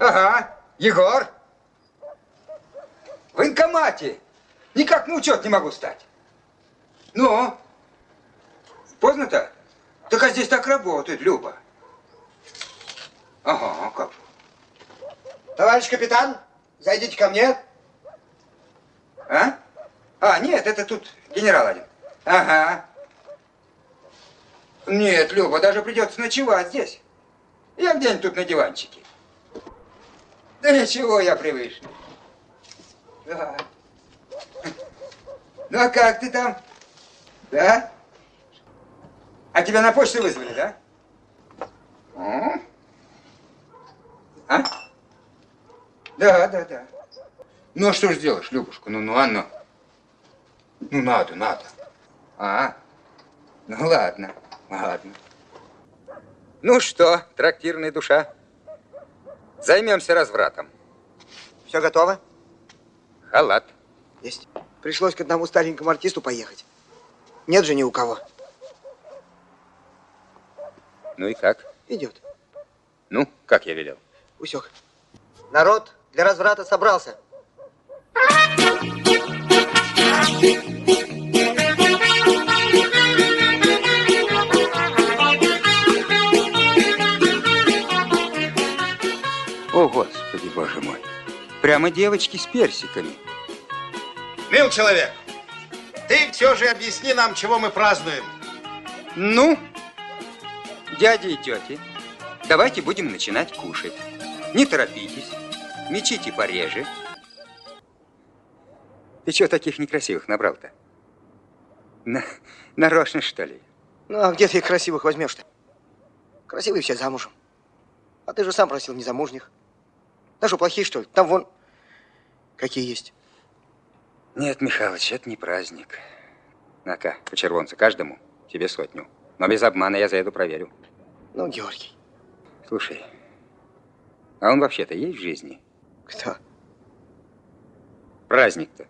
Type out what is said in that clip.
Ага, Егор. В военкомате. Никак на учет не могу стать. Ну, поздно-то? Так а здесь так работает, Люба. Ага, как? Товарищ капитан, зайдите ко мне. А? А, нет, это тут генерал один. Ага. Нет, Люба, даже придется ночевать здесь. Я где-нибудь тут на диванчике. Да ничего, я привычный. Да. Ну, а как ты там? Да? А тебя на почту вызвали, да? А? Да, да, да. Ну, а что ж делаешь, Любушка? Ну, ну, а ну. Ну, надо, надо. А, ну, ладно, ладно. Ну что, трактирная душа, займемся развратом. Все готово? Халат. Есть. Пришлось к одному старенькому артисту поехать. Нет же ни у кого. Ну и как? Идет. Ну, как я велел? Усек. Народ для разврата собрался. О, мой. Прямо девочки с персиками. Мил человек, ты все же объясни нам, чего мы празднуем. Ну, дяди и тети, давайте будем начинать кушать. Не торопитесь, мечите пореже. Ты чего таких некрасивых набрал-то? На, нарочно, что ли? Ну, а где ты их красивых возьмешь-то? Красивые все замужем. А ты же сам просил незамужних. Да что, плохие, что ли? Там вон какие есть. Нет, Михалыч, это не праздник. На-ка, по червонцу каждому, тебе сотню. Но без обмана я заеду проверю. Ну, Георгий. Слушай, а он вообще-то есть в жизни? Кто? Праздник-то